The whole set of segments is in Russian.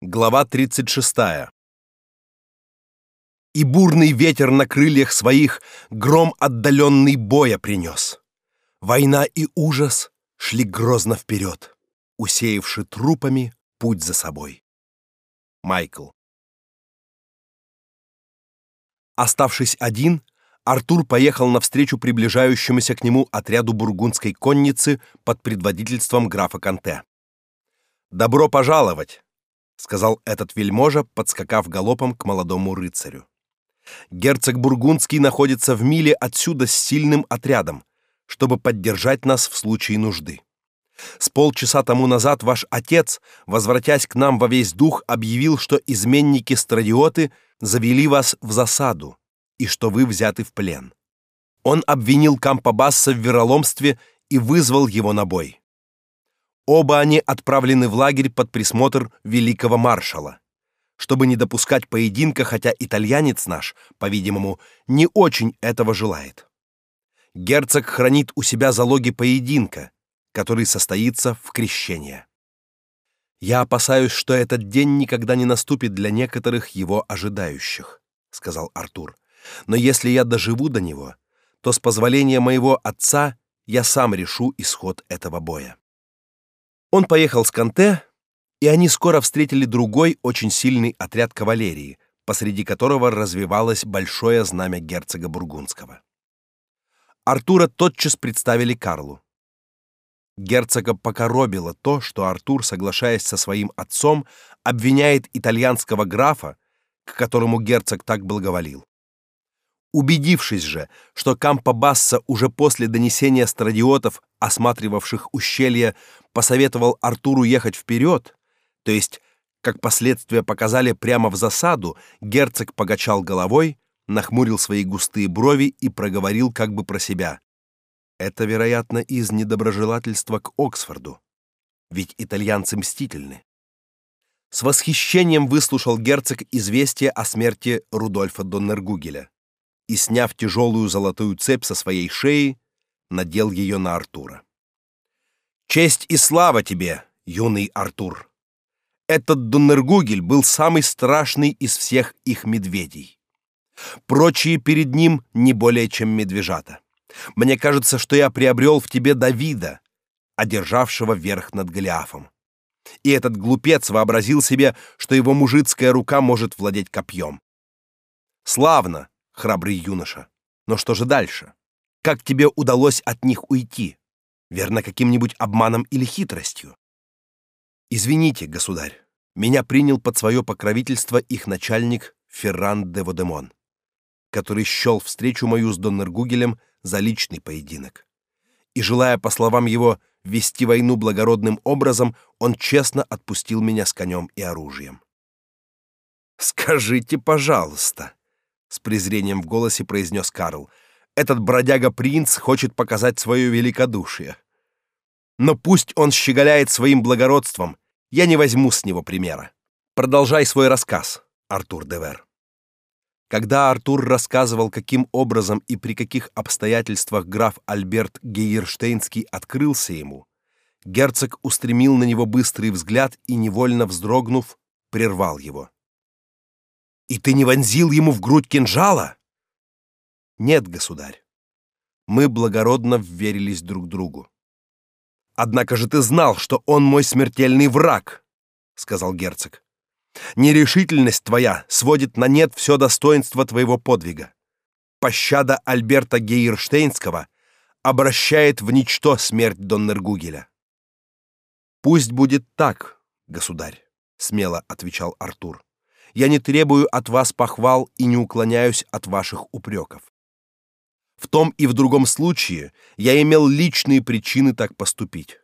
Глава 36. И бурный ветер на крыльях своих гром отдаленный боя принес. Война и ужас шли грозно вперед, усеявши трупами путь за собой. Майкл. Оставшись один, Артур поехал навстречу приближающемуся к нему отряду бургундской конницы под предводительством графа Канте. «Добро пожаловать!» Сказал этот вельможа, подскакав галопом к молодому рыцарю. Герцог бургундский находится в миле отсюда с сильным отрядом, чтобы поддержать нас в случае нужды. С полчаса тому назад ваш отец, возвратясь к нам во весь дух, объявил, что изменники-страдиоты завели вас в засаду и что вы взяты в плен. Он обвинил Кампабасса в вероломстве и вызвал его на бой. Оба они отправлены в лагерь под присмотр великого маршала, чтобы не допускать поединка, хотя итальянец наш, по-видимому, не очень этого желает. Герцог хранит у себя залоги поединка, который состоится в крещении. Я опасаюсь, что этот день никогда не наступит для некоторых его ожидающих, сказал Артур. Но если я доживу до него, то с позволения моего отца я сам решу исход этого боя. Он поехал с Канте, и они скоро встретили другой очень сильный отряд кавалерии, посреди которого развивалось большое знамя герцога бургундского. Артура тотчас представили Карлу. Герцога покоробило то, что Артур, соглашаясь со своим отцом, обвиняет итальянского графа, к которому герцог так благоволил. Убедившись же, что Кампо-Басса уже после донесения страдиотов, осматривавших ущелье, посоветовал Артуру ехать вперед, то есть, как последствия показали, прямо в засаду, герцог погачал головой, нахмурил свои густые брови и проговорил как бы про себя. Это, вероятно, из недоброжелательства к Оксфорду. Ведь итальянцы мстительны. С восхищением выслушал герцог известие о смерти Рудольфа Доннергугеля и, сняв тяжелую золотую цепь со своей шеи, надел ее на Артура. «Честь и слава тебе, юный Артур! Этот Доннергугель был самый страшный из всех их медведей. Прочие перед ним не более чем медвежата. Мне кажется, что я приобрел в тебе Давида, одержавшего верх над Голиафом. И этот глупец вообразил себе, что его мужицкая рука может владеть копьем. Славно, храбрый юноша. Но что же дальше? Как тебе удалось от них уйти? Верно, каким-нибудь обманом или хитростью? Извините, государь, меня принял под свое покровительство их начальник Ферран де Водемон, который счел встречу мою с Доннергугелем за личный поединок. И желая, по словам его, вести войну благородным образом, он честно отпустил меня с конем и оружием. Скажите, пожалуйста, с презрением в голосе произнес Карл. Этот бродяга-принц хочет показать свое великодушие. Но пусть он щеголяет своим благородством, я не возьму с него примера. Продолжай свой рассказ, Артур Девер. Когда Артур рассказывал, каким образом и при каких обстоятельствах граф Альберт Гейерштейнский открылся ему, герцог устремил на него быстрый взгляд и невольно вздрогнув, прервал его. И ты не вонзил ему в грудь кинжала? Нет, государь. Мы благородно вверились друг другу. Однако же ты знал, что он мой смертельный враг, сказал герцог. Нерешительность твоя сводит на нет все достоинство твоего подвига. Пощада Альберта Гейерштейнского обращает в ничто смерть Доннергугеля. Пусть будет так, государь, смело отвечал Артур. Я не требую от вас похвал и не уклоняюсь от ваших упреков. В том и в другом случае я имел личные причины так поступить.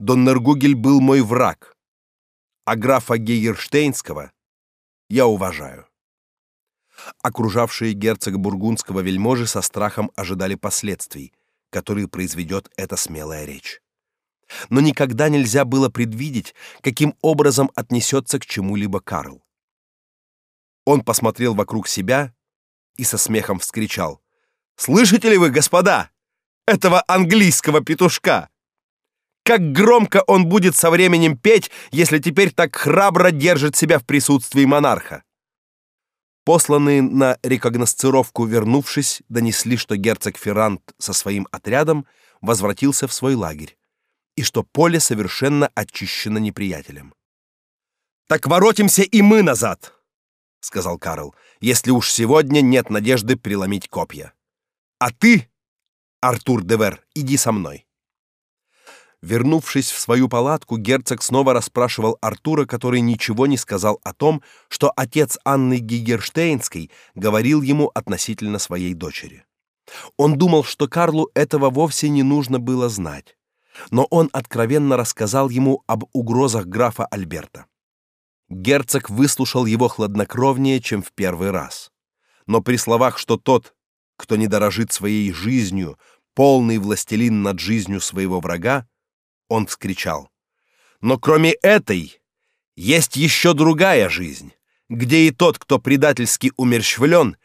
Доннергугель был мой враг, а графа Гейерштейнского я уважаю. Окружавшие герцога бургундского вельможи со страхом ожидали последствий, которые произведет эта смелая речь. Но никогда нельзя было предвидеть, каким образом отнесется к чему-либо Карл. Он посмотрел вокруг себя и со смехом вскричал: "Слышите ли вы, господа, этого английского петушка? Как громко он будет со временем петь, если теперь так храбро держит себя в присутствии монарха. Посланные на рекогносцировку, вернувшись, донесли, что герцог Феррант со своим отрядом возвратился в свой лагерь и что поле совершенно очищено неприятелем. Так воротимся и мы назад, сказал Карл, если уж сегодня нет надежды преломить копья. А ты, Артур Девер, иди со мной. Вернувшись в свою палатку, герцог снова расспрашивал Артура, который ничего не сказал о том, что отец Анны Гигерштейнской говорил ему относительно своей дочери. Он думал, что Карлу этого вовсе не нужно было знать, но он откровенно рассказал ему об угрозах графа Альберта. Герцог выслушал его хладнокровнее, чем в первый раз. Но при словах, что тот, кто не дорожит своей жизнью, полный властелин над жизнью своего врага, он вскричал: "Но кроме этой есть еще другая жизнь, где и тот, кто предательски умерщвлен,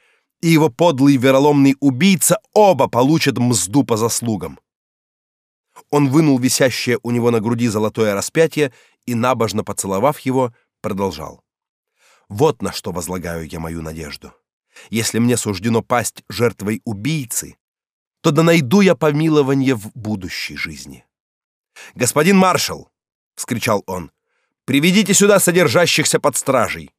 и его подлый вероломный убийца оба получат мзду по заслугам". Он вынул висящее у него на груди золотое распятие и набожно поцеловав его, продолжал: "Вот на что возлагаю я мою надежду. Если мне суждено пасть жертвой убийцы, то да найду я помилование в будущей жизни". "Господин маршал!" вскричал он. "Приведите сюда содержащихся под стражей".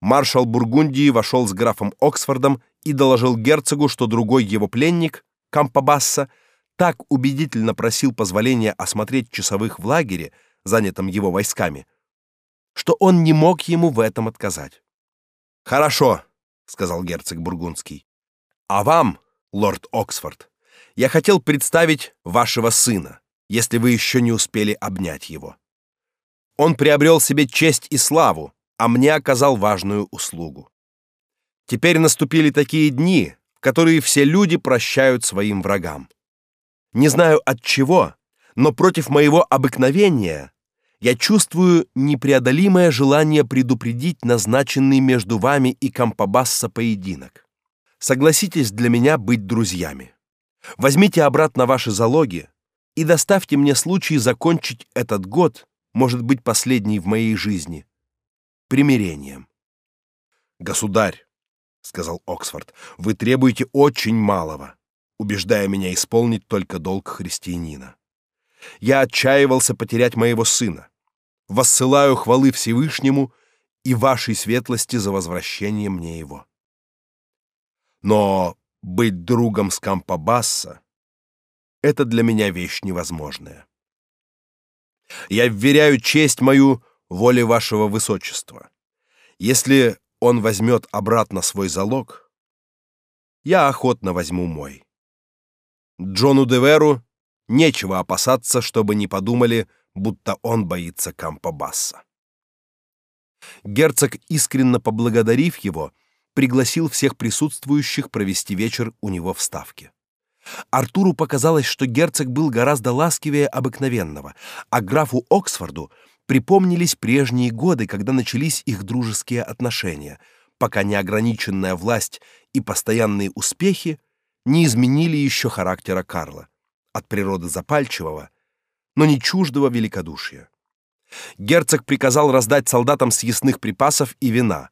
Маршал Бургундии вошел с графом Оксфордом и доложил герцогу, что другой его пленник, Кампабасса, так убедительно просил позволения осмотреть часовых в лагере, занятом его войсками, что он не мог ему в этом отказать. Хорошо, сказал герцог бургундский. А вам, лорд Оксфорд, я хотел представить вашего сына, если вы еще не успели обнять его. Он приобрел себе честь и славу, а мне оказал важную услугу. Теперь наступили такие дни, в которые все люди прощают своим врагам. Не знаю от чего, но против моего обыкновения я чувствую непреодолимое желание предупредить назначенный между вами и Кампабасса поединок. Согласитесь для меня быть друзьями. Возьмите обратно ваши залоги и доставьте мне случай закончить этот год, может быть, последний в моей жизни, примирением. Государь, сказал Оксфорд, вы требуете очень малого, убеждая меня исполнить только долг христианина. Я отчаивался потерять моего сына. Воссылаю хвалы Всевышнему и вашей светлости за возвращение мне его. Но быть другом с Кампабасса — это для меня вещь невозможная. Я вверяю честь мою воле вашего высочества. Если он возьмет обратно свой залог, я охотно возьму мой. Джону Деверу Нечего опасаться, чтобы не подумали, будто он боится Кампабасса. Герцог, искренне поблагодарив его, пригласил всех присутствующих провести вечер у него в ставке. Артуру показалось, что герцог был гораздо ласкивее обыкновенного, а графу Оксфорду припомнились прежние годы, когда начались их дружеские отношения, пока неограниченная власть и постоянные успехи не изменили еще характера Карла от природы запальчивого, но не чуждого великодушия. Герцог приказал раздать солдатам съестных припасов и вина,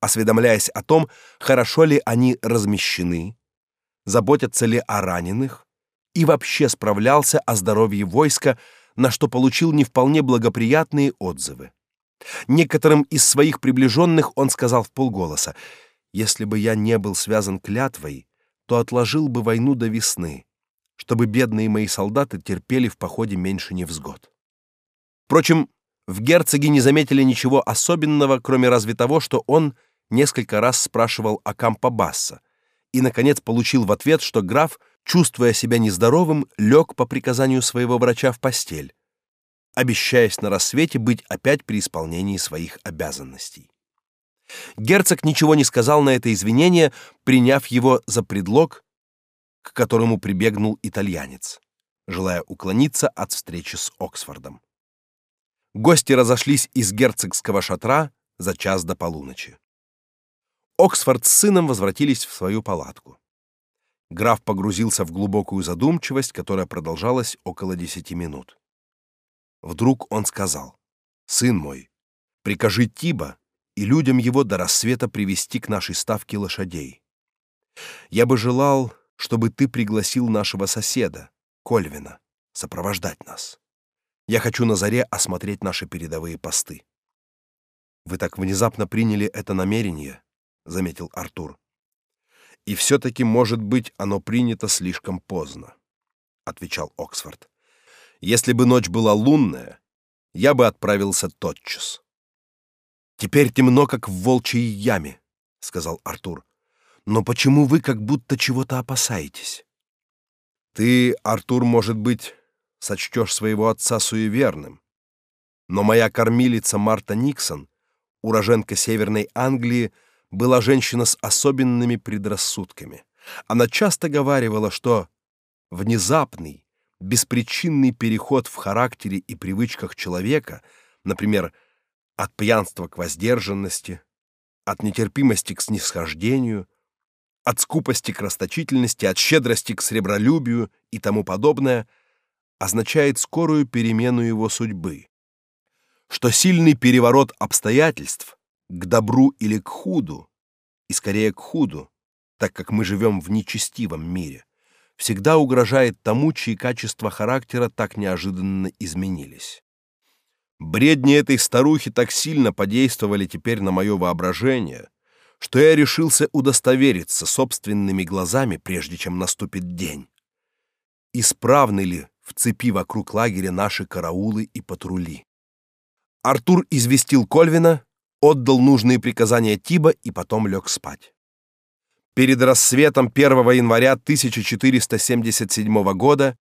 осведомляясь о том, хорошо ли они размещены, заботятся ли о раненых и вообще справлялся о здоровье войска, на что получил не вполне благоприятные отзывы. Некоторым из своих приближенных он сказал в полголоса: "Если бы я не был связан клятвой, то отложил бы войну до весны чтобы бедные мои солдаты терпели в походе меньше невзгод. Впрочем, в герцоге не заметили ничего особенного, кроме разве того, что он несколько раз спрашивал о Кампабасса и наконец получил в ответ, что граф, чувствуя себя нездоровым, лег по приказанию своего врача в постель, обещаясь на рассвете быть опять при исполнении своих обязанностей. Герцог ничего не сказал на это извинение, приняв его за предлог к которому прибегнул итальянец, желая уклониться от встречи с Оксфордом. Гости разошлись из герцогского шатра за час до полуночи. Оксфорд с сыном возвратились в свою палатку. Граф погрузился в глубокую задумчивость, которая продолжалась около десяти минут. Вдруг он сказал: "Сын мой, прикажи Тиба и людям его до рассвета привести к нашей ставке лошадей. Я бы желал, чтобы ты пригласил нашего соседа, Кольвина, сопровождать нас. Я хочу на заре осмотреть наши передовые посты. Вы так внезапно приняли это намерение, заметил Артур. И все таки может быть, оно принято слишком поздно, отвечал Оксфорд. Если бы ночь была лунная, я бы отправился тотчас. Теперь темно, как в волчьей яме, сказал Артур. Но почему вы как будто чего-то опасаетесь? Ты, Артур, может быть, сочтешь своего отца суеверным, но моя кормилица Марта Никсон, уроженка Северной Англии, была женщина с особенными предрассудками. Она часто говаривала, что внезапный, беспричинный переход в характере и привычках человека, например, от пьянства к воздержанности, от нетерпимости к снисхождению, от скупости к расточительности, от щедрости к сребролюбию и тому подобное, означает скорую перемену его судьбы. Что сильный переворот обстоятельств к добру или к худу, и скорее к худу, так как мы живем в нечестивом мире, всегда угрожает тому, чьи качества характера так неожиданно изменились. Бредни этой старухи так сильно подействовали теперь на мое воображение, что я решился удостовериться собственными глазами, прежде чем наступит день. Исправны ли в цепи вокруг лагеря наши караулы и патрули? Артур известил Кольвина, отдал нужные приказания Тиба и потом лег спать. Перед рассветом 1 января 1477 года,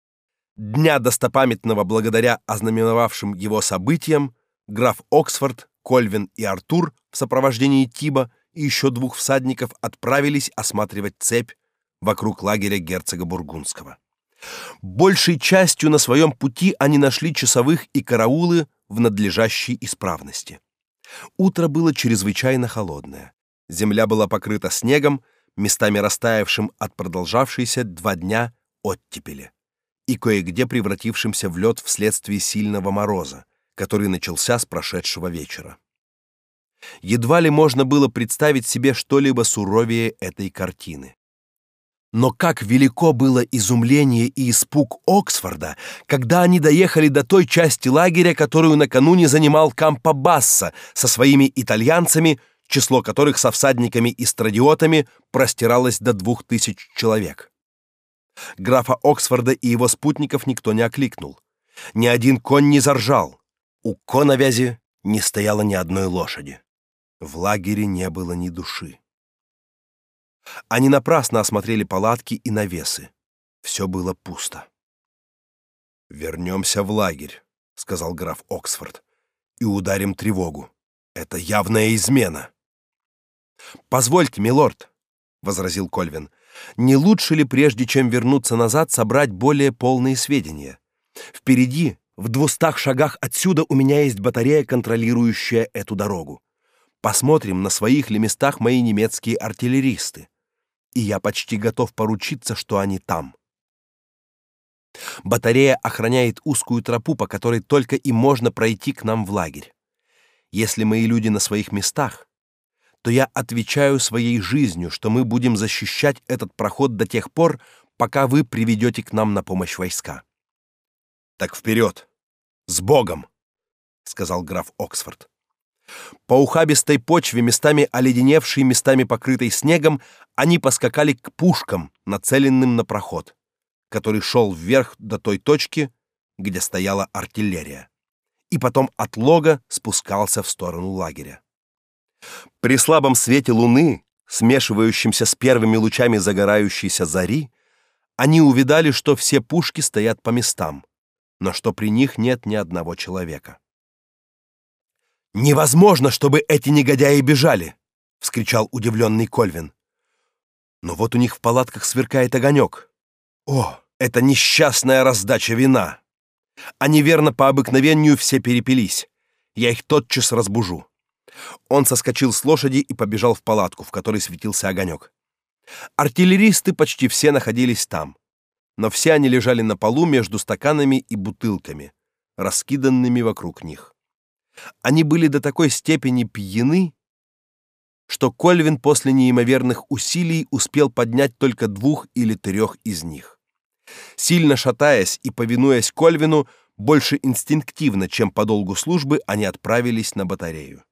дня достопамятного благодаря ознаменовавшим его событиям, граф Оксфорд, Кольвин и Артур в сопровождении Тиба и еще двух всадников отправились осматривать цепь вокруг лагеря герцога Бургундского. Большей частью на своем пути они нашли часовых и караулы в надлежащей исправности. Утро было чрезвычайно холодное. Земля была покрыта снегом, местами растаявшим от продолжавшейся два дня оттепели и кое-где превратившимся в лед вследствие сильного мороза, который начался с прошедшего вечера. Едва ли можно было представить себе что-либо суровее этой картины. Но как велико было изумление и испуг Оксфорда, когда они доехали до той части лагеря, которую накануне занимал Кампабасса со своими итальянцами, число которых со всадниками и страдиотами простиралось до двух тысяч человек. Графа Оксфорда и его спутников никто не окликнул. Ни один конь не заржал. У коновязи не стояло ни одной лошади. В лагере не было ни души. Они напрасно осмотрели палатки и навесы. Все было пусто. Вернемся в лагерь, сказал граф Оксфорд, и ударим тревогу. Это явная измена. Позвольте, милорд, возразил Кольвин. Не лучше ли прежде чем вернуться назад собрать более полные сведения? Впереди, в двухстах шагах отсюда у меня есть батарея, контролирующая эту дорогу. Посмотрим, на своих ли местах мои немецкие артиллеристы. И я почти готов поручиться, что они там. Батарея охраняет узкую тропу, по которой только и можно пройти к нам в лагерь. Если мои люди на своих местах, то я отвечаю своей жизнью, что мы будем защищать этот проход до тех пор, пока вы приведете к нам на помощь войска. Так вперед! С Богом! сказал граф Оксфорд. По ухабистой почве, местами оледеневшей, местами покрытой снегом, они поскакали к пушкам, нацеленным на проход, который шел вверх до той точки, где стояла артиллерия, и потом от лога спускался в сторону лагеря. При слабом свете луны, смешивающемся с первыми лучами загорающейся зари, они увидали, что все пушки стоят по местам, но что при них нет ни одного человека. Невозможно, чтобы эти негодяи бежали, вскричал удивленный Кольвин. Но вот у них в палатках сверкает огонек. О, это несчастная раздача вина. Они верно по обыкновению все перепились. Я их тотчас разбужу. Он соскочил с лошади и побежал в палатку, в которой светился огонек. Артиллеристы почти все находились там, но все они лежали на полу между стаканами и бутылками, раскиданными вокруг них. Они были до такой степени пьяны, что Кольвин после неимоверных усилий успел поднять только двух или трех из них. Сильно шатаясь и повинуясь Кольвину, больше инстинктивно, чем по долгу службы, они отправились на батарею.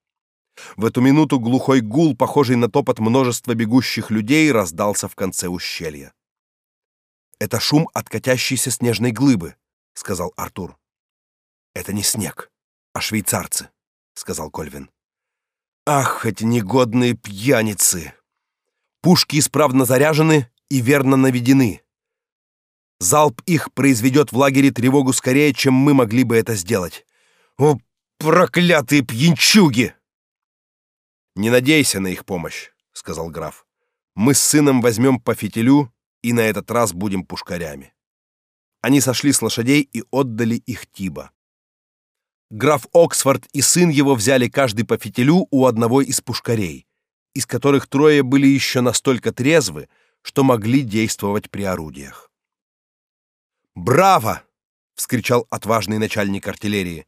В эту минуту глухой гул, похожий на топот множества бегущих людей, раздался в конце ущелья. Это шум от катящейся снежной глыбы, сказал Артур. Это не снег, а швейцарцы, сказал Кольвин. Ах, эти негодные пьяницы! Пушки исправно заряжены и верно наведены. Залп их произведет в лагере тревогу скорее, чем мы могли бы это сделать. О, проклятые пьянчуги! Не надейся на их помощь, сказал граф. Мы с сыном возьмем по фитилю и на этот раз будем пушкарями. Они сошли с лошадей и отдали их Тиба. Граф Оксфорд и сын его взяли каждый по фитилю у одного из пушкарей, из которых трое были еще настолько трезвы, что могли действовать при орудиях. «Браво!» — вскричал отважный начальник артиллерии.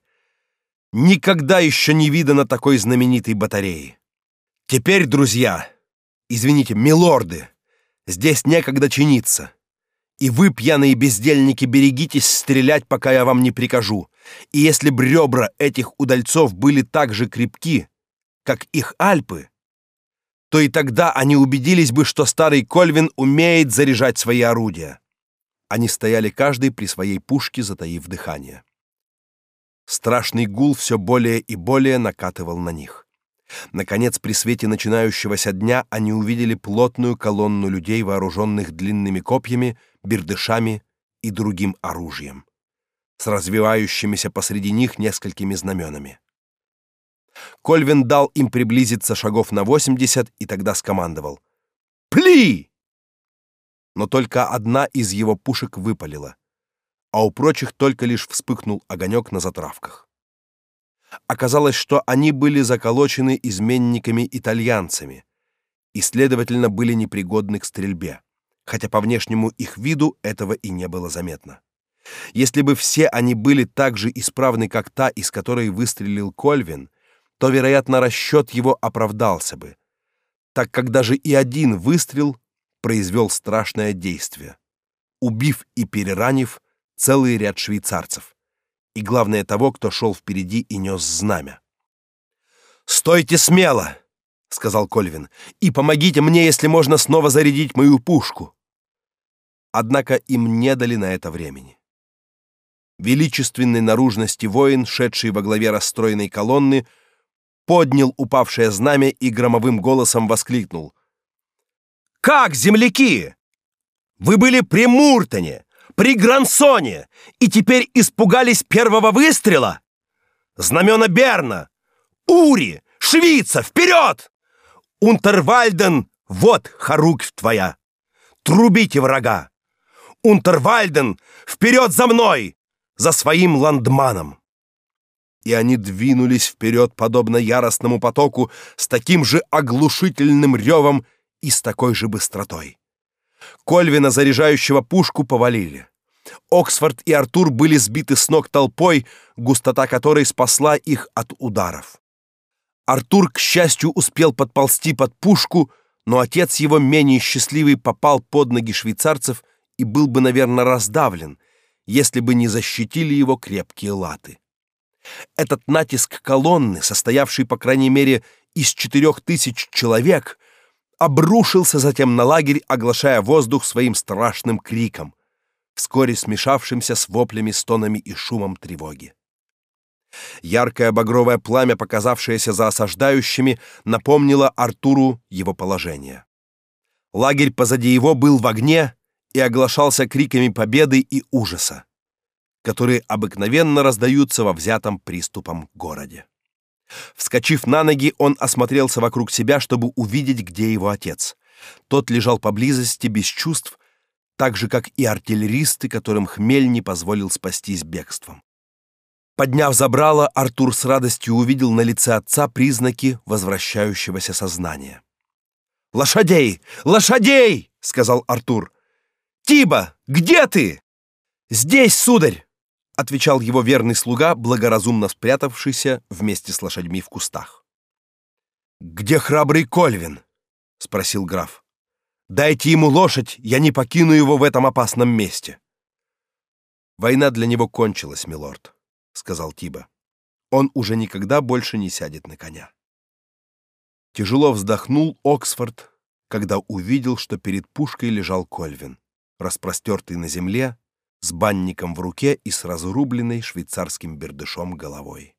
«Никогда еще не видано такой знаменитой батареи. Теперь, друзья, извините, милорды, здесь некогда чиниться. И вы, пьяные бездельники, берегитесь стрелять, пока я вам не прикажу. И если б ребра этих удальцов были так же крепки, как их Альпы, то и тогда они убедились бы, что старый Кольвин умеет заряжать свои орудия. Они стояли каждый при своей пушке, затаив дыхание. Страшный гул все более и более накатывал на них. Наконец, при свете начинающегося дня они увидели плотную колонну людей, вооруженных длинными копьями, бердышами и другим оружием, с развивающимися посреди них несколькими знаменами. Кольвин дал им приблизиться шагов на 80 и тогда скомандовал: "Пли!" Но только одна из его пушек выпалила, а у прочих только лишь вспыхнул огонек на затравках. Оказалось, что они были заколочены изменниками-итальянцами и, следовательно, были непригодны к стрельбе, хотя по внешнему их виду этого и не было заметно. Если бы все они были так же исправны, как та, из которой выстрелил Кольвин, то, вероятно, расчет его оправдался бы, так как даже и один выстрел произвел страшное действие, убив и переранив целый ряд швейцарцев и главное того, кто шел впереди и нес знамя. "Стойте смело", сказал Кольвин. "И помогите мне, если можно, снова зарядить мою пушку". Однако им не дали на это времени. Величественной наружности воин, шедший во главе расстроенной колонны, поднял упавшее знамя и громовым голосом воскликнул: "Как, земляки? Вы были при Муртоне, при Грансоне и теперь испугались первого выстрела? Знамена Берна! Ури! Швица! Вперед! Унтервальден! Вот хоругвь твоя! Трубите врага! Унтервальден! Вперед за мной! За своим ландманом!» И они двинулись вперед, подобно яростному потоку, с таким же оглушительным ревом и с такой же быстротой. Кольвина, заряжающего пушку, повалили. Оксфорд и Артур были сбиты с ног толпой, густота которой спасла их от ударов. Артур, к счастью, успел подползти под пушку, но отец его, менее счастливый, попал под ноги швейцарцев и был бы, наверное, раздавлен, если бы не защитили его крепкие латы. Этот натиск колонны, состоявшей, по крайней мере, из четырех тысяч человек, обрушился затем на лагерь, оглашая воздух своим страшным криком, вскоре смешавшимся с воплями, стонами и шумом тревоги. Яркое багровое пламя, показавшееся за осаждающими, напомнило Артуру его положение. Лагерь позади его был в огне и оглашался криками победы и ужаса, которые обыкновенно раздаются во взятом приступом городе. Вскочив на ноги, он осмотрелся вокруг себя, чтобы увидеть, где его отец. Тот лежал поблизости без чувств, так же как и артиллеристы, которым хмель не позволил спастись бегством. Подняв забрало, Артур с радостью увидел на лице отца признаки возвращающегося сознания. Лошадей! Лошадей!» — сказал Артур. «Тиба, где ты?» «Здесь, сударь!» — отвечал его верный слуга, благоразумно спрятавшийся вместе с лошадьми в кустах. «Где храбрый Кольвин?» — спросил граф. «Дайте ему лошадь, я не покину его в этом опасном месте». «Война для него кончилась, милорд», — сказал Тиба. «Он уже никогда больше не сядет на коня». Тяжело вздохнул Оксфорд, когда увидел, что перед пушкой лежал Кольвин, распростертый на земле, с банником в руке и с разрубленной швейцарским бердышом головой.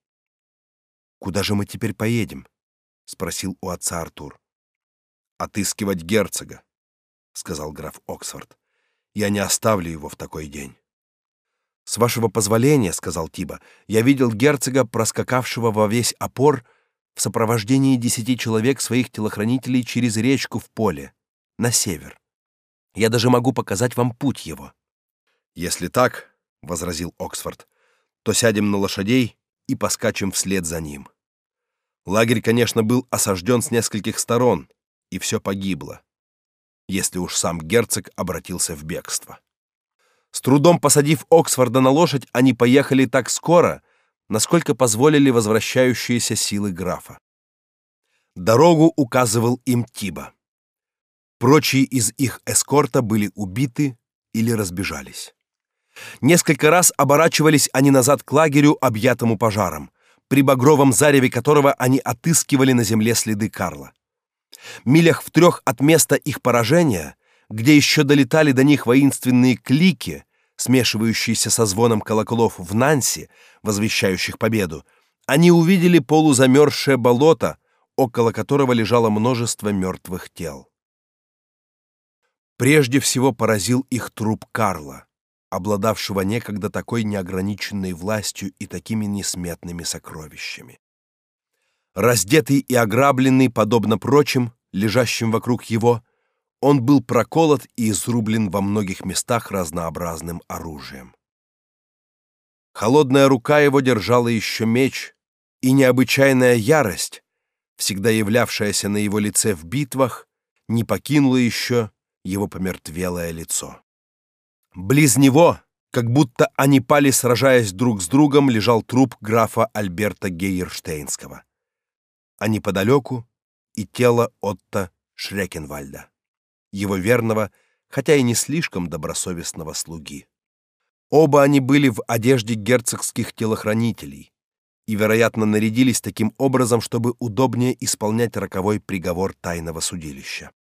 «Куда же мы теперь поедем?» — спросил у отца Артур. «Отыскивать герцога», — сказал граф Оксфорд. «Я не оставлю его в такой день». «С вашего позволения», — сказал Тиба, — «я видел герцога, проскакавшего во весь опор, — в сопровождении десяти человек своих телохранителей через речку в поле, на север. Я даже могу показать вам путь его. Если так, возразил Оксфорд, то сядем на лошадей и поскачем вслед за ним. Лагерь, конечно, был осажден с нескольких сторон, и все погибло, если уж сам герцог обратился в бегство. С трудом посадив Оксфорда на лошадь, они поехали так скоро, насколько позволили возвращающиеся силы графа. Дорогу указывал им Тиба. Прочие из их эскорта были убиты или разбежались. Несколько раз оборачивались они назад к лагерю, объятому пожаром, при багровом зареве которого они отыскивали на земле следы Карла. Милях в трех от места их поражения, где еще долетали до них воинственные клики, смешивающиеся со звоном колоколов в Нанси, возвещающих победу, они увидели полузамерзшее болото, около которого лежало множество мертвых тел. Прежде всего поразил их труп Карла, обладавшего некогда такой неограниченной властью и такими несметными сокровищами. Раздетый и ограбленный, подобно прочим, лежащим вокруг его, он был проколот и изрублен во многих местах разнообразным оружием. Холодная рука его держала еще меч, и необычайная ярость, всегда являвшаяся на его лице в битвах, не покинула еще его помертвелое лицо. Близ него, как будто они пали, сражаясь друг с другом, лежал труп графа Альберта Гейерштейнского, а неподалеку и тело Отто Шрекенвальда его верного, хотя и не слишком добросовестного слуги. Оба они были в одежде герцогских телохранителей и, вероятно, нарядились таким образом, чтобы удобнее исполнять роковой приговор тайного судилища.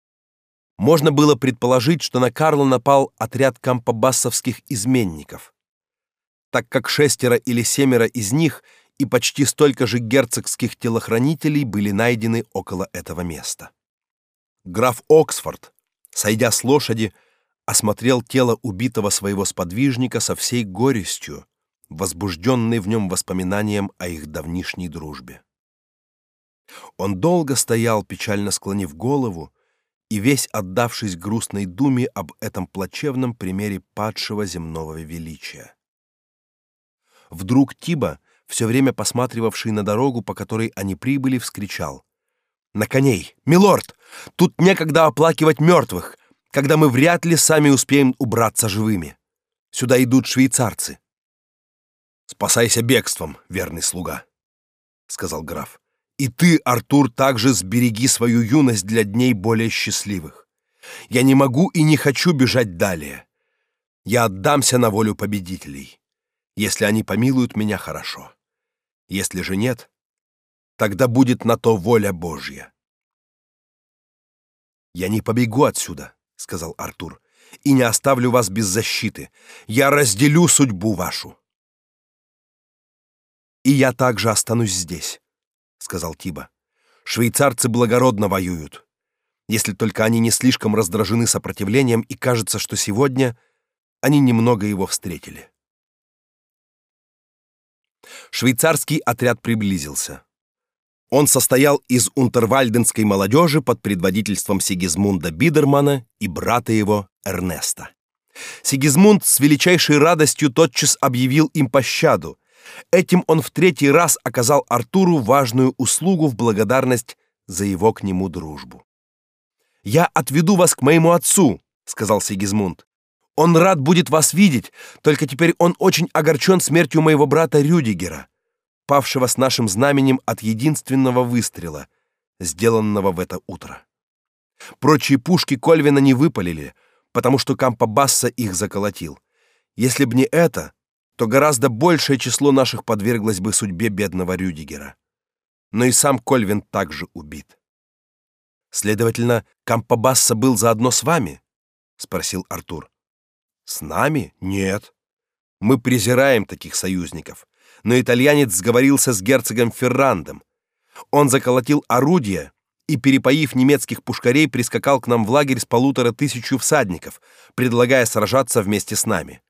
Можно было предположить, что на Карла напал отряд кампобассовских изменников, так как шестеро или семеро из них и почти столько же герцогских телохранителей были найдены около этого места. Граф Оксфорд, сойдя с лошади, осмотрел тело убитого своего сподвижника со всей горестью, возбужденной в нем воспоминанием о их давнишней дружбе. Он долго стоял, печально склонив голову, и весь отдавшись грустной думе об этом плачевном примере падшего земного величия. Вдруг Тиба, все время посматривавший на дорогу, по которой они прибыли, вскричал: на коней. Милорд, тут некогда оплакивать мертвых, когда мы вряд ли сами успеем убраться живыми. Сюда идут швейцарцы. Спасайся бегством, верный слуга, сказал граф. И ты, Артур, также сбереги свою юность для дней более счастливых. Я не могу и не хочу бежать далее. Я отдамся на волю победителей. Если они помилуют меня, хорошо. Если же нет, тогда будет на то воля Божья. Я не побегу отсюда, сказал Артур, и не оставлю вас без защиты. Я разделю судьбу вашу. И я также останусь здесь, сказал Тиба. Швейцарцы благородно воюют, если только они не слишком раздражены сопротивлением и кажется, что сегодня они немного его встретили. Швейцарский отряд приблизился. Он состоял из унтервальденской молодежи под предводительством Сигизмунда Бидермана и брата его Эрнеста. Сигизмунд с величайшей радостью тотчас объявил им пощаду. Этим он в третий раз оказал Артуру важную услугу в благодарность за его к нему дружбу. Я отведу вас к моему отцу, сказал Сигизмунд. Он рад будет вас видеть, только теперь он очень огорчен смертью моего брата Рюдигера, павшего с нашим знаменем от единственного выстрела, сделанного в это утро. Прочие пушки Кольвина не выпалили, потому что Кампабасса их заколотил. Если б не это, то гораздо большее число наших подверглось бы судьбе бедного Рюдигера. Но и сам Кольвин также убит. Следовательно, Кампабасса был заодно с вами? спросил Артур. С нами? Нет. Мы презираем таких союзников. Но итальянец сговорился с герцогом Феррандом. Он заколотил орудия и, перепоив немецких пушкарей, прискакал к нам в лагерь с полутора тысячу всадников, предлагая сражаться вместе с нами.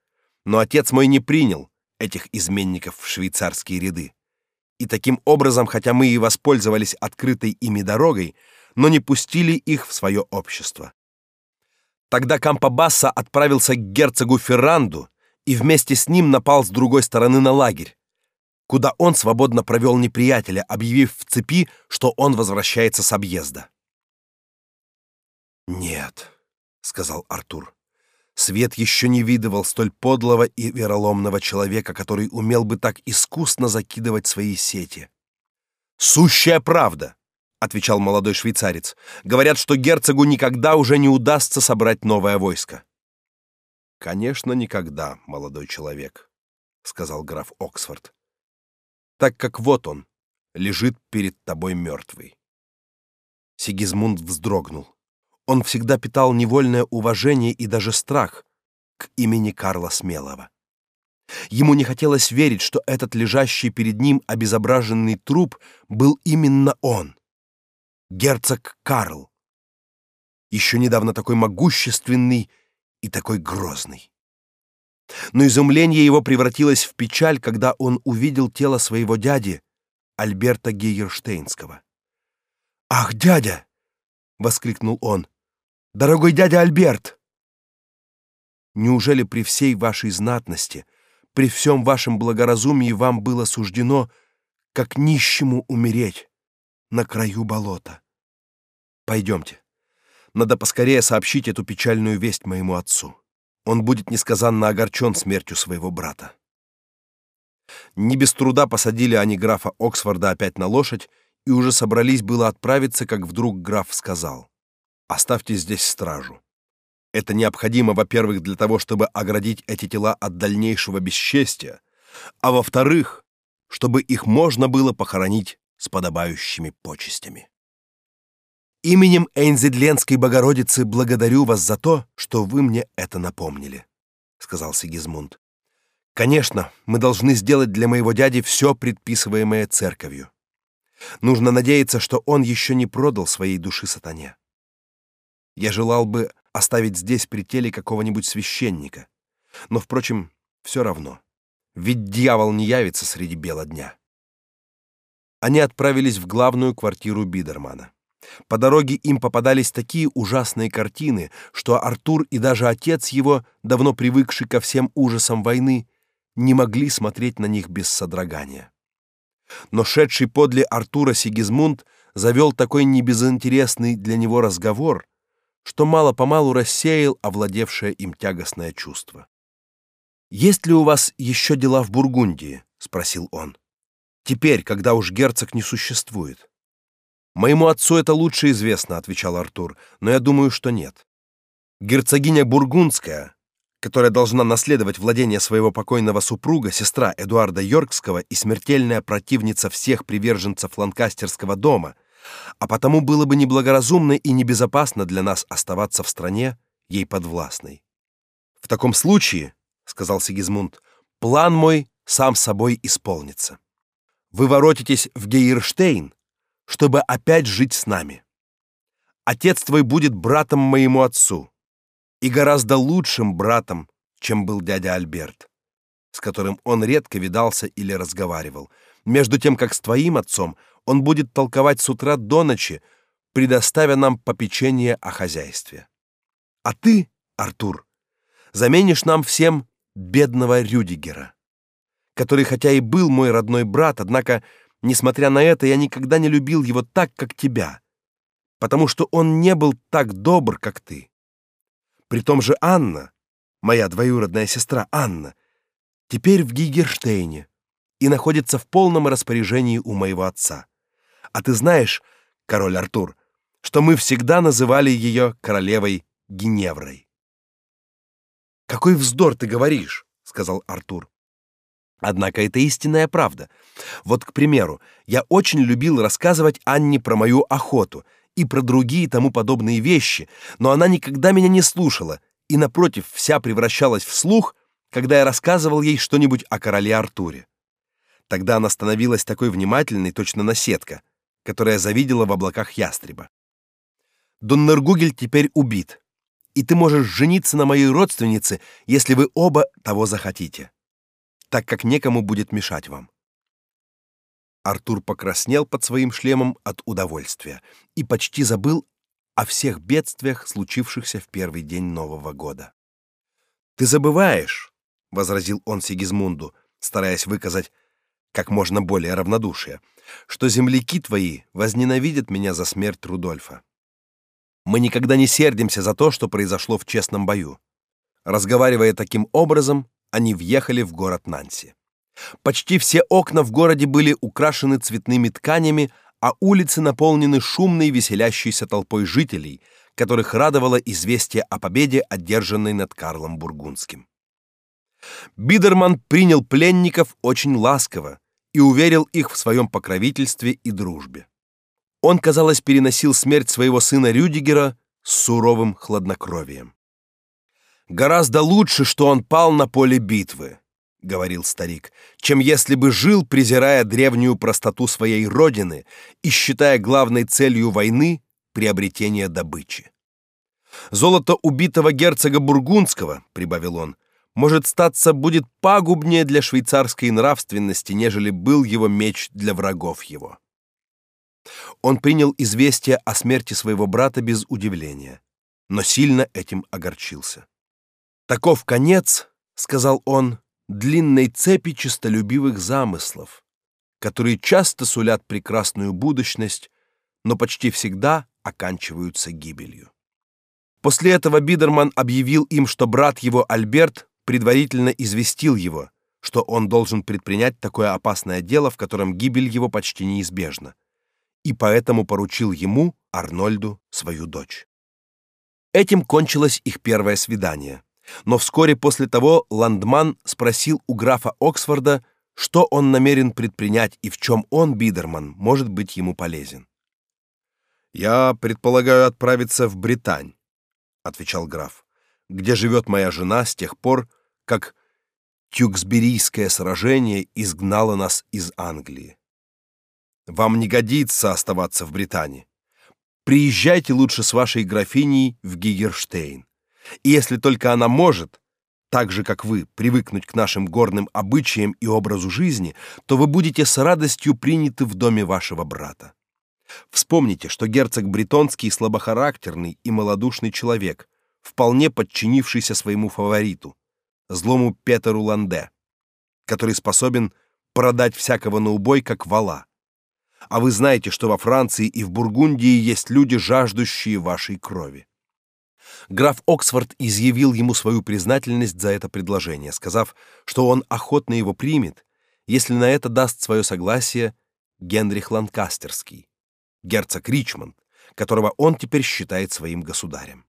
Но отец мой не принял этих изменников в швейцарские ряды. И таким образом, хотя мы и воспользовались открытой ими дорогой, но не пустили их в свое общество. Тогда Кампабасса отправился к герцогу Ферранду и вместе с ним напал с другой стороны на лагерь, куда он свободно провел неприятеля, объявив в цепи, что он возвращается с объезда. «Нет», — сказал Артур, — «свет еще не видывал столь подлого и вероломного человека, который умел бы так искусно закидывать свои сети». «Сущая правда», — отвечал молодой швейцарец. «Говорят, что герцогу никогда уже не удастся собрать новое войско». «Конечно, никогда, молодой человек», — сказал граф Оксфорд так как вот он, лежит перед тобой мертвый. Сигизмунд вздрогнул. Он всегда питал невольное уважение и даже страх к имени Карла Смелого. Ему не хотелось верить, что этот лежащий перед ним обезображенный труп был именно он, герцог Карл, еще недавно такой могущественный и такой грозный. Но изумление его превратилось в печаль, когда он увидел тело своего дяди, Альберта Гейерштейнского. «Ах, дядя!» — воскликнул он. «Дорогой дядя Альберт!» Неужели при всей вашей знатности, при всем вашем благоразумии вам было суждено, как нищему умереть на краю болота? Пойдемте. Надо поскорее сообщить эту печальную весть моему отцу он будет несказанно огорчен смертью своего брата. Не без труда посадили они графа Оксфорда опять на лошадь и уже собрались было отправиться, как вдруг граф сказал: "Оставьте здесь стражу. Это необходимо, во-первых, для того, чтобы оградить эти тела от дальнейшего бесчестия, а во-вторых, чтобы их можно было похоронить с подобающими почестями". Именем Эйнзедленской Богородицы благодарю вас за то, что вы мне это напомнили, сказал Сигизмунд. Конечно, мы должны сделать для моего дяди все предписываемое церковью. Нужно надеяться, что он еще не продал своей души сатане. Я желал бы оставить здесь при теле какого-нибудь священника, но впрочем, все равно. Ведь дьявол не явится среди бела дня. Они отправились в главную квартиру Бидермана. По дороге им попадались такие ужасные картины, что Артур и даже отец его, давно привыкший ко всем ужасам войны, не могли смотреть на них без содрогания. Но шедший подле Артура Сигизмунд завел такой небезынтересный для него разговор, что мало-помалу рассеял овладевшее им тягостное чувство. «Есть ли у вас еще дела в Бургундии?» — спросил он. «Теперь, когда уж герцог не существует». Моему отцу это лучше известно, отвечал Артур, но я думаю, что нет. Герцогиня бургундская, которая должна наследовать владения своего покойного супруга, сестра Эдуарда Йоркского и смертельная противница всех приверженцев Ланкастерского дома, а потому было бы неблагоразумно и небезопасно для нас оставаться в стране ей подвластной. В таком случае, сказал Сигизмунд, план мой сам собой исполнится. Вы воротитесь в Гейерштейн, чтобы опять жить с нами. Отец твой будет братом моему отцу и гораздо лучшим братом, чем был дядя Альберт, с которым он редко видался или разговаривал, между тем как с твоим отцом он будет толковать с утра до ночи, предоставя нам попечение о хозяйстве. А ты, Артур, заменишь нам всем бедного Рюдигера, который хотя и был мой родной брат, однако Несмотря на это, я никогда не любил его так, как тебя, потому что он не был так добр, как ты. При том же Анна, моя двоюродная сестра Анна, теперь в Гигерштейне и находится в полном распоряжении у моего отца. А ты знаешь, король Артур, что мы всегда называли ее королевой Геневрой. Какой вздор ты говоришь, сказал Артур. Однако это истинная правда. Вот, к примеру, я очень любил рассказывать Анне про мою охоту и про другие тому подобные вещи, но она никогда меня не слушала и напротив вся превращалась в слух, когда я рассказывал ей что-нибудь о короле Артуре. Тогда она становилась такой внимательной, точно наседка, которая завидела в облаках ястреба. Доннергугель теперь убит, и ты можешь жениться на моей родственнице, если вы оба того захотите так как некому будет мешать вам. Артур покраснел под своим шлемом от удовольствия и почти забыл о всех бедствиях, случившихся в первый день Нового года. Ты забываешь, возразил он Сигизмунду, стараясь выказать как можно более равнодушие, что земляки твои возненавидят меня за смерть Рудольфа. Мы никогда не сердимся за то, что произошло в честном бою. Разговаривая таким образом, они въехали в город Нанси. Почти все окна в городе были украшены цветными тканями, а улицы наполнены шумной веселящейся толпой жителей, которых радовало известие о победе, одержанной над Карлом Бургундским. Бидерман принял пленников очень ласково и уверил их в своем покровительстве и дружбе. Он, казалось, переносил смерть своего сына Рюдигера с суровым хладнокровием. Гораздо лучше, что он пал на поле битвы, говорил старик, чем если бы жил, презирая древнюю простоту своей родины и считая главной целью войны приобретение добычи. Золото убитого герцога бургундского, прибавил он, может статься будет пагубнее для швейцарской нравственности, нежели был его меч для врагов его. Он принял известие о смерти своего брата без удивления, но сильно этим огорчился. Таков конец, сказал он, длинной цепи честолюбивых замыслов, которые часто сулят прекрасную будущность, но почти всегда оканчиваются гибелью. После этого Бидерман объявил им, что брат его Альберт предварительно известил его, что он должен предпринять такое опасное дело, в котором гибель его почти неизбежна, и поэтому поручил ему, Арнольду, свою дочь. Этим кончилось их первое свидание. Но вскоре после того Ландман спросил у графа Оксфорда, что он намерен предпринять и в чем он, Бидерман, может быть ему полезен. «Я предполагаю отправиться в Британь», — отвечал граф, «где живет моя жена с тех пор, как Тюксберийское сражение изгнало нас из Англии. Вам не годится оставаться в Британии. Приезжайте лучше с вашей графиней в Гигерштейн. И если только она может, так же как вы, привыкнуть к нашим горным обычаям и образу жизни, то вы будете с радостью приняты в доме вашего брата. Вспомните, что герцог Бретонский слабохарактерный и малодушный человек, вполне подчинившийся своему фавориту, злому Петеру Ланде, который способен продать всякого на убой как вала. А вы знаете, что во Франции и в Бургундии есть люди, жаждущие вашей крови. Граф Оксфорд изъявил ему свою признательность за это предложение, сказав, что он охотно его примет, если на это даст свое согласие Генрих Ланкастерский, герцог Ричмонд, которого он теперь считает своим государем.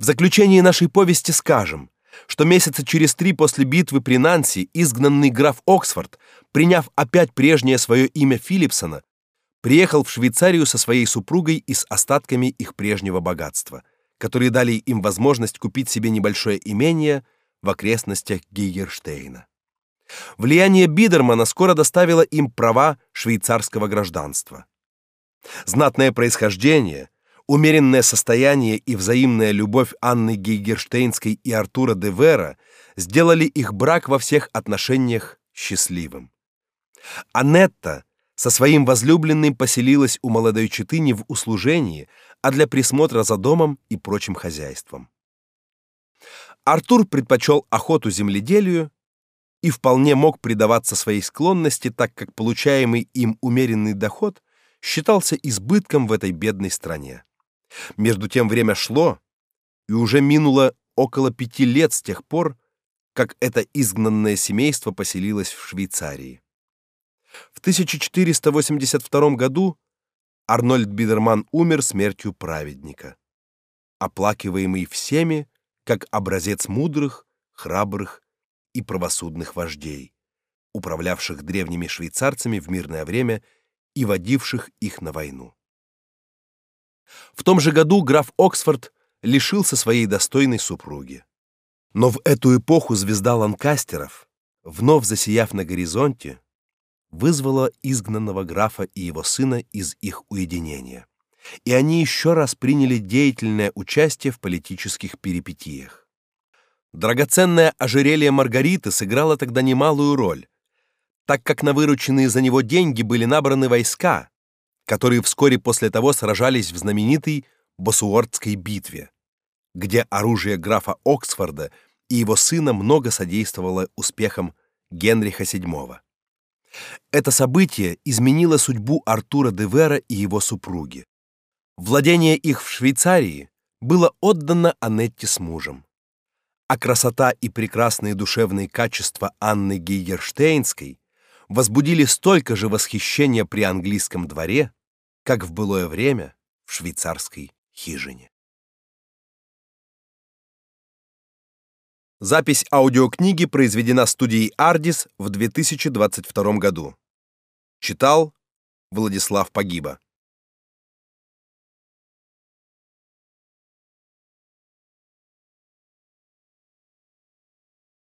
В заключении нашей повести скажем, что месяца через три после битвы при Нанси изгнанный граф Оксфорд, приняв опять прежнее свое имя Филипсона, приехал в Швейцарию со своей супругой и с остатками их прежнего богатства – которые дали им возможность купить себе небольшое имение в окрестностях Гейерштейна. Влияние Бидермана скоро доставило им права швейцарского гражданства. Знатное происхождение, умеренное состояние и взаимная любовь Анны Гейгерштейнской и Артура де Вера сделали их брак во всех отношениях счастливым. Анетта со своим возлюбленным поселилась у молодой четы в услужении, а для присмотра за домом и прочим хозяйством. Артур предпочел охоту земледелию и вполне мог предаваться своей склонности, так как получаемый им умеренный доход считался избытком в этой бедной стране. Между тем время шло, и уже минуло около пяти лет с тех пор, как это изгнанное семейство поселилось в Швейцарии. В 1482 году Арнольд Бидерман умер смертью праведника, оплакиваемый всеми как образец мудрых, храбрых и правосудных вождей, управлявших древними швейцарцами в мирное время и водивших их на войну. В том же году граф Оксфорд лишился своей достойной супруги. Но в эту эпоху звезда Ланкастеров, вновь засияв на горизонте, вызвала изгнанного графа и его сына из их уединения. И они еще раз приняли деятельное участие в политических перипетиях. Драгоценное ожерелье Маргариты сыграло тогда немалую роль, так как на вырученные за него деньги были набраны войска, которые вскоре после того сражались в знаменитой Босуортской битве, где оружие графа Оксфорда и его сына много содействовало успехам Генриха VII. Это событие изменило судьбу Артура де Вера и его супруги. Владение их в Швейцарии было отдано Аннетте с мужем. А красота и прекрасные душевные качества Анны Гейгерштейнской возбудили столько же восхищения при английском дворе, как в былое время в швейцарской хижине. Запись аудиокниги произведена студией Ardis в 2022 году. Читал Владислав Погиба.